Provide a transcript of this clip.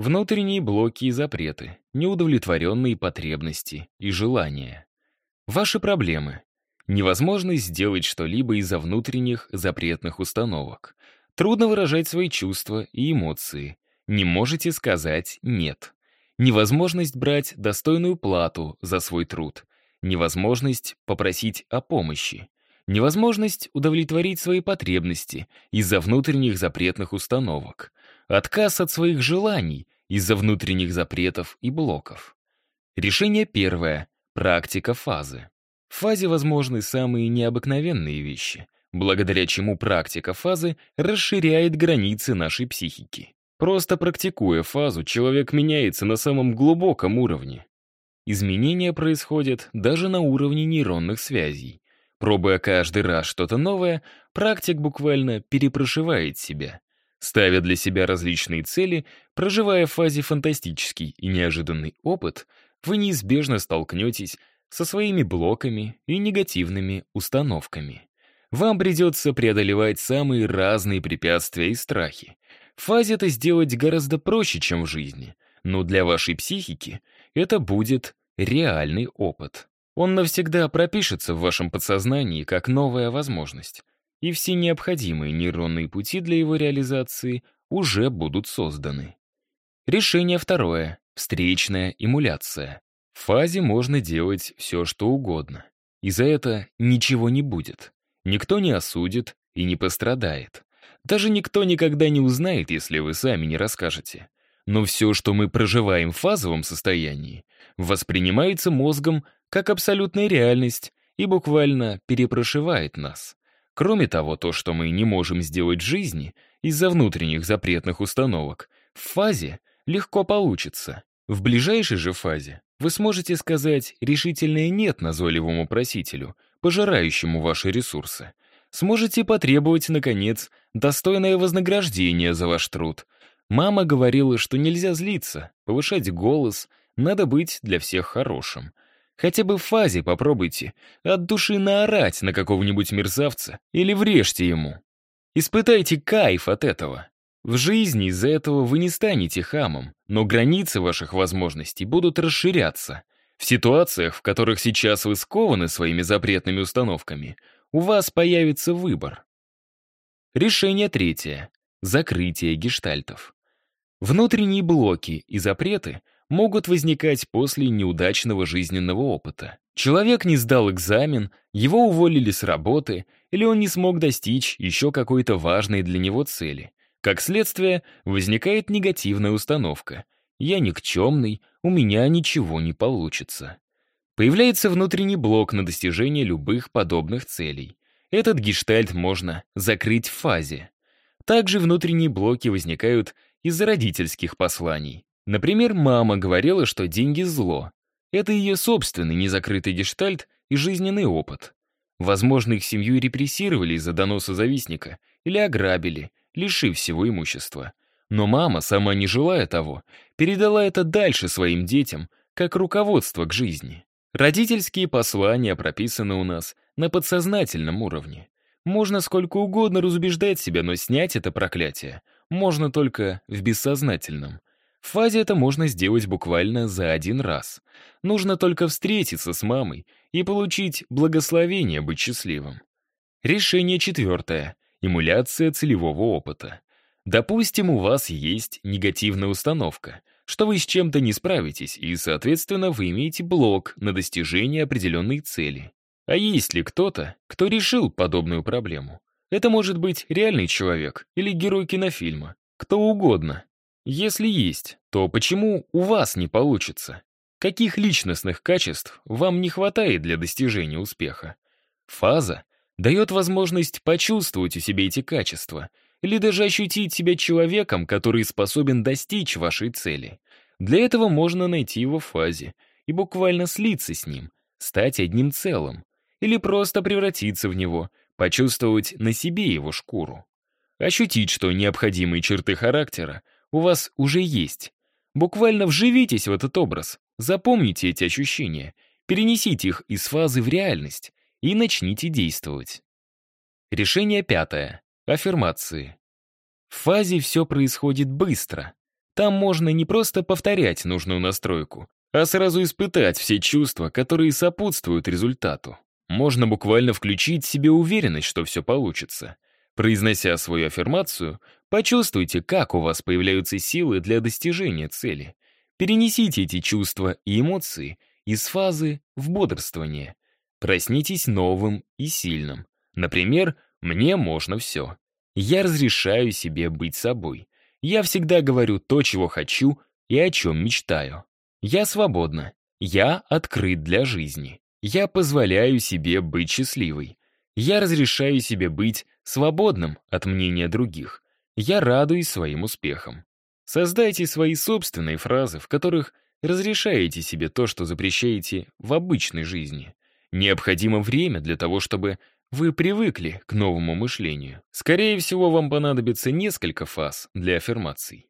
Внутренние блоки и запреты, неудовлетворенные потребности и желания. Ваши проблемы. Невозможность сделать что-либо из-за внутренних запретных установок. Трудно выражать свои чувства и эмоции. Не можете сказать «нет». Невозможность брать достойную плату за свой труд. Невозможность попросить о помощи. Невозможность удовлетворить свои потребности из-за внутренних запретных установок. Отказ от своих желаний из-за внутренних запретов и блоков. Решение первое. Практика фазы. В фазе возможны самые необыкновенные вещи, благодаря чему практика фазы расширяет границы нашей психики. Просто практикуя фазу, человек меняется на самом глубоком уровне. Изменения происходят даже на уровне нейронных связей. Пробуя каждый раз что-то новое, практик буквально перепрошивает себя. Ставя для себя различные цели, проживая в фазе фантастический и неожиданный опыт, вы неизбежно столкнетесь со своими блоками и негативными установками. Вам придется преодолевать самые разные препятствия и страхи. В фазе это сделать гораздо проще, чем в жизни, но для вашей психики это будет реальный опыт. Он навсегда пропишется в вашем подсознании как новая возможность, и все необходимые нейронные пути для его реализации уже будут созданы. Решение второе — встречная эмуляция. В фазе можно делать все, что угодно. И за это ничего не будет. Никто не осудит и не пострадает. Даже никто никогда не узнает, если вы сами не расскажете. Но все, что мы проживаем в фазовом состоянии, воспринимается мозгом как абсолютная реальность и буквально перепрошивает нас. Кроме того, то, что мы не можем сделать жизни из-за внутренних запретных установок, в фазе легко получится. В ближайшей же фазе вы сможете сказать решительное «нет» назойливому просителю, пожирающему ваши ресурсы. Сможете потребовать, наконец, достойное вознаграждение за ваш труд. Мама говорила, что нельзя злиться, повышать голос, надо быть для всех хорошим. Хотя бы в фазе попробуйте от души наорать на какого-нибудь мерзавца или врежьте ему. Испытайте кайф от этого. В жизни из-за этого вы не станете хамом, но границы ваших возможностей будут расширяться. В ситуациях, в которых сейчас вы скованы своими запретными установками, у вас появится выбор. Решение третье. Закрытие гештальтов. Внутренние блоки и запреты могут возникать после неудачного жизненного опыта. Человек не сдал экзамен, его уволили с работы, или он не смог достичь еще какой-то важной для него цели. Как следствие, возникает негативная установка. «Я никчемный, у меня ничего не получится». Появляется внутренний блок на достижение любых подобных целей. Этот гештальт можно закрыть в фазе. Также внутренние блоки возникают из-за родительских посланий. Например, мама говорила, что деньги — зло. Это ее собственный незакрытый гештальт и жизненный опыт. Возможно, их семью репрессировали из-за доноса завистника или ограбили, лишив всего имущества. Но мама, сама не желая того, передала это дальше своим детям, как руководство к жизни. Родительские послания прописаны у нас на подсознательном уровне. Можно сколько угодно разубеждать себя, но снять это проклятие можно только в бессознательном. В фазе это можно сделать буквально за один раз. Нужно только встретиться с мамой и получить благословение быть счастливым. Решение четвертое. Эмуляция целевого опыта. Допустим, у вас есть негативная установка, что вы с чем-то не справитесь, и, соответственно, вы имеете блок на достижение определенной цели. А есть ли кто-то, кто решил подобную проблему? Это может быть реальный человек или герой кинофильма, кто угодно. Если есть, то почему у вас не получится? Каких личностных качеств вам не хватает для достижения успеха? Фаза дает возможность почувствовать у себя эти качества или даже ощутить себя человеком, который способен достичь вашей цели. Для этого можно найти его в фазе и буквально слиться с ним, стать одним целым, или просто превратиться в него, почувствовать на себе его шкуру. Ощутить, что необходимые черты характера у вас уже есть. Буквально вживитесь в этот образ, запомните эти ощущения, перенесите их из фазы в реальность и начните действовать. Решение пятое. Аффирмации. В фазе все происходит быстро. Там можно не просто повторять нужную настройку, а сразу испытать все чувства, которые сопутствуют результату. Можно буквально включить в себе уверенность, что все получится. Произнося свою аффирмацию, почувствуйте, как у вас появляются силы для достижения цели. Перенесите эти чувства и эмоции из фазы в бодрствование. Проснитесь новым и сильным. Например, «мне можно все». Я разрешаю себе быть собой. Я всегда говорю то, чего хочу и о чем мечтаю. Я свободна. Я открыт для жизни. Я позволяю себе быть счастливой. Я разрешаю себе быть свободным от мнения других. Я радуюсь своим успехам. Создайте свои собственные фразы, в которых разрешаете себе то, что запрещаете в обычной жизни. Необходимо время для того, чтобы вы привыкли к новому мышлению. Скорее всего, вам понадобится несколько фаз для аффирмаций.